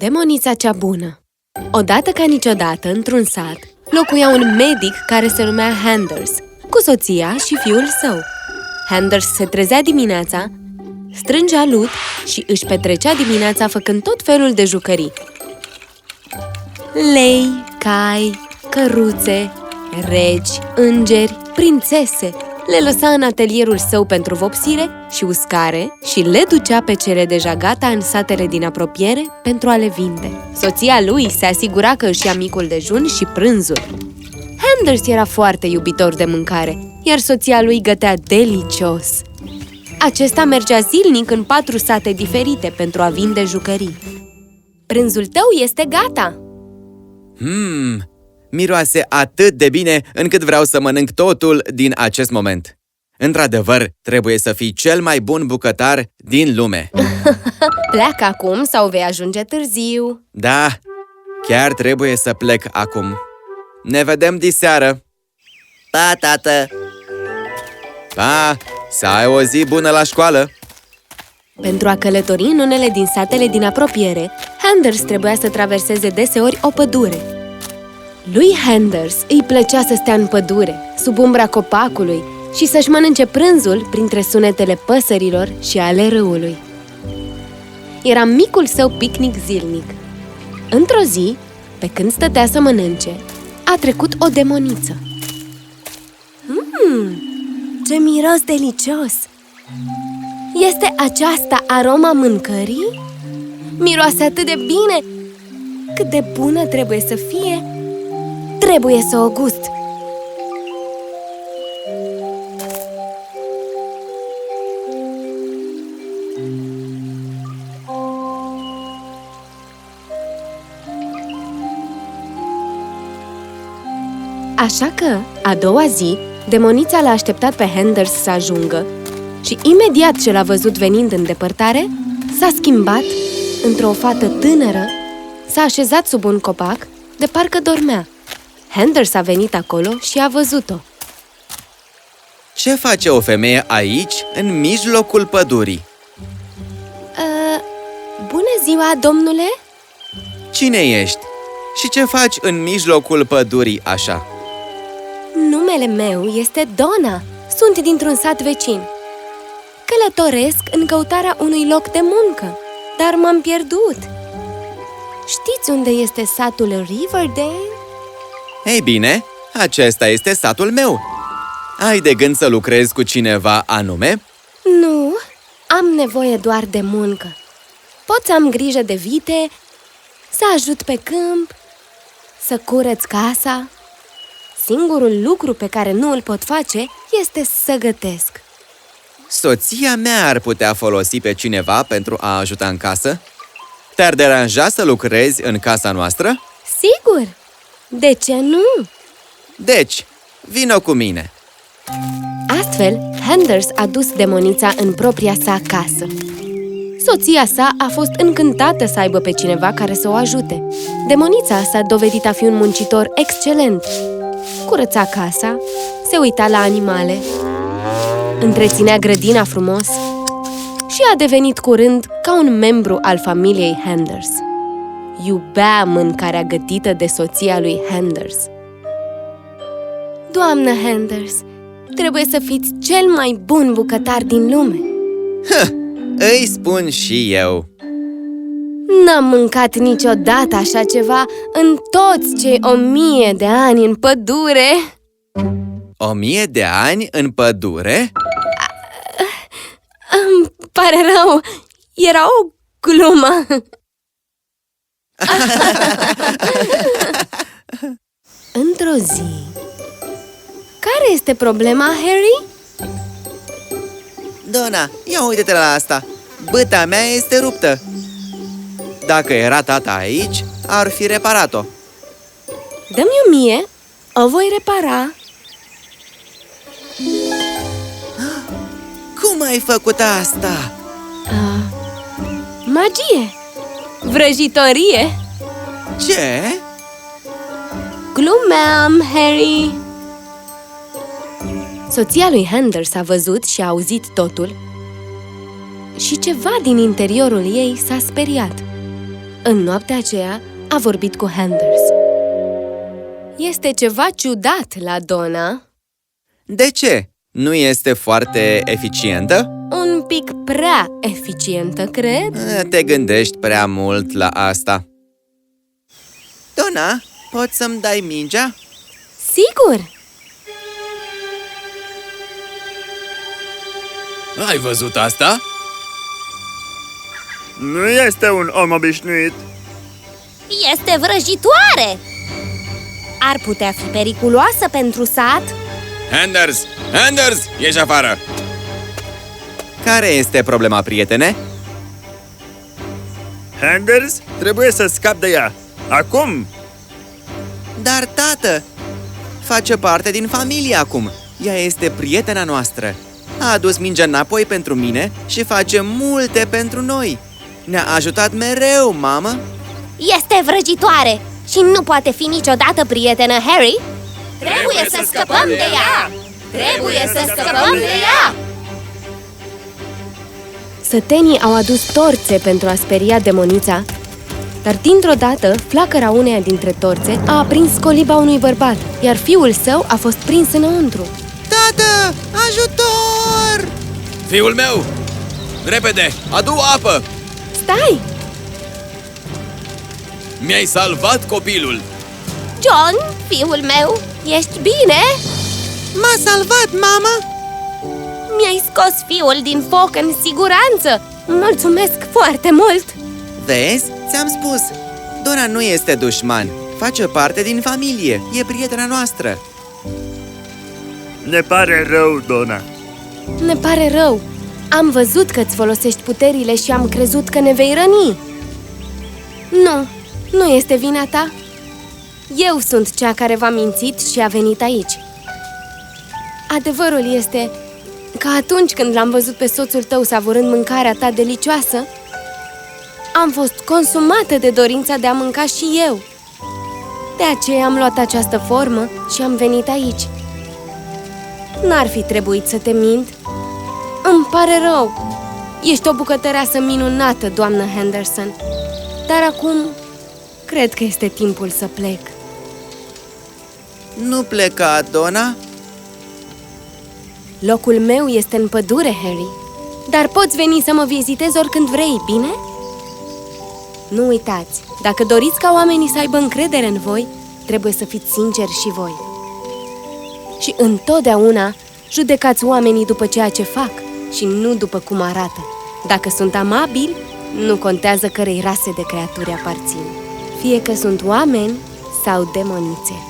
Demonița cea bună Odată ca niciodată, într-un sat, locuia un medic care se numea Handers, cu soția și fiul său. Handers se trezea dimineața, strângea lut și își petrecea dimineața făcând tot felul de jucării. Lei, cai, căruțe, regi, îngeri, prințese, le lăsa în atelierul său pentru vopsire și uscare și le ducea pe cele deja gata în satele din apropiere pentru a le vinde. Soția lui se asigura că își ia micul dejun și prânzul. Handers era foarte iubitor de mâncare, iar soția lui gătea delicios. Acesta mergea zilnic în patru sate diferite pentru a vinde jucării. Prânzul tău este gata! Hmm, miroase atât de bine încât vreau să mănânc totul din acest moment. Într-adevăr, trebuie să fii cel mai bun bucătar din lume. Pleacă acum sau vei ajunge târziu. Da, chiar trebuie să plec acum. Ne vedem diseară! Pa, tată! Pa! Să ai o zi bună la școală! Pentru a călători în unele din satele din apropiere, Handers trebuia să traverseze deseori o pădure. Lui Handers îi plăcea să stea în pădure, sub umbra copacului și să-și mănânce prânzul printre sunetele păsărilor și ale râului. Era micul său picnic zilnic. Într-o zi, pe când stătea să mănânce, a trecut o demoniță. Mmm, ce miros delicios! Este aceasta aroma mâncării? Miroase atât de bine! Cât de bună trebuie să fie! Trebuie să o gust! Așa că, a doua zi, demonița l-a așteptat pe Handers să ajungă și imediat ce l-a văzut venind în depărtare, s-a schimbat într-o fată tânără, s-a așezat sub un copac, de parcă dormea. Handers a venit acolo și a văzut-o. Ce face o femeie aici, în mijlocul pădurii? Uh, bună ziua, domnule! Cine ești? Și ce faci în mijlocul pădurii așa? Numele meu este Donna. Sunt dintr-un sat vecin. Călătoresc în căutarea unui loc de muncă, dar m-am pierdut. Știți unde este satul Riverdale? Ei bine, acesta este satul meu. Ai de gând să lucrezi cu cineva anume? Nu, am nevoie doar de muncă. Pot să am grijă de vite, să ajut pe câmp, să curăț casa. Singurul lucru pe care nu îl pot face este să gătesc. Soția mea ar putea folosi pe cineva pentru a ajuta în casă? Te-ar deranja să lucrezi în casa noastră? Sigur! De ce nu? Deci, vină cu mine! Astfel, Handers a dus demonița în propria sa casă. Soția sa a fost încântată să aibă pe cineva care să o ajute. Demonița s-a dovedit a fi un muncitor excelent. Curăța casa, se uita la animale, întreținea grădina frumos și a devenit curând ca un membru al familiei Handers. Iubea mâncarea gătită de soția lui Handers. Doamnă Handers, trebuie să fiți cel mai bun bucătar din lume. Îi spun și eu! N-am mâncat niciodată așa ceva în toți cei o mie de ani în pădure. O mie de ani în pădure? Îmi pare rău, era o glumă. Într-o zi... Care este problema, Harry? Dona, ia uite-te la asta! Băta mea este ruptă! Dacă era tata aici, ar fi reparat-o. Dă-mi o mie, o voi repara. Cum ai făcut asta? Ah, magie! Vrăjitorie! Ce? Glumeam, Harry! Soția lui Handers a văzut și a auzit totul și ceva din interiorul ei s-a speriat. În noaptea aceea a vorbit cu Handers. Este ceva ciudat la Donna, De ce? Nu este foarte eficientă? Un pic prea eficientă, cred. Eh, Te gândești prea mult la asta. Dona, poți să-mi dai mingea? Sigur! Ai văzut asta? Nu este un om obișnuit. Este vrăjitoare! Ar putea fi periculoasă pentru sat? Anders! Anders! Ieși afară! Care este problema, prietene? Handers trebuie să scap de ea. Acum! Dar, tată, face parte din familie acum. Ea este prietena noastră. A adus mingea înapoi pentru mine și face multe pentru noi. Ne-a ajutat mereu, mamă. Este vrăjitoare și nu poate fi niciodată prietenă Harry. Trebuie să scăpăm de ea! Trebuie să scăpăm de ea! Sătenii au adus torțe pentru a speria demonița, dar dintr-o dată, flacăra uneia dintre torțe a aprins coliba unui bărbat, iar fiul său a fost prins înăuntru. Tată, ajutor! Fiul meu! Repede, adu apă! Stai! Mi-ai salvat copilul! John, fiul meu, ești bine? M-a salvat, mama! Mi-ai scos fiul din foc în siguranță! Mulțumesc foarte mult! Vezi? Ți-am spus! Dona nu este dușman. Face parte din familie. E prietena noastră. Ne pare rău, Dona. Ne pare rău! Am văzut că îți folosești puterile și am crezut că ne vei răni. Nu, nu este vina ta. Eu sunt cea care v-a mințit și a venit aici. Adevărul este că atunci când l-am văzut pe soțul tău savurând mâncarea ta delicioasă, am fost consumată de dorința de a mânca și eu. De aceea am luat această formă și am venit aici. N-ar fi trebuit să te mint. Îmi pare rău. Ești o bucătăreasă minunată, doamnă Henderson. Dar acum, cred că este timpul să plec. Nu pleca, Dona? Locul meu este în pădure, Harry. Dar poți veni să mă vizitezi oricând vrei, bine? Nu uitați, dacă doriți ca oamenii să aibă încredere în voi, trebuie să fiți sinceri și voi. Și întotdeauna judecați oamenii după ceea ce fac și nu după cum arată. Dacă sunt amabili, nu contează cărei rase de creaturi aparțin, fie că sunt oameni sau demonițe.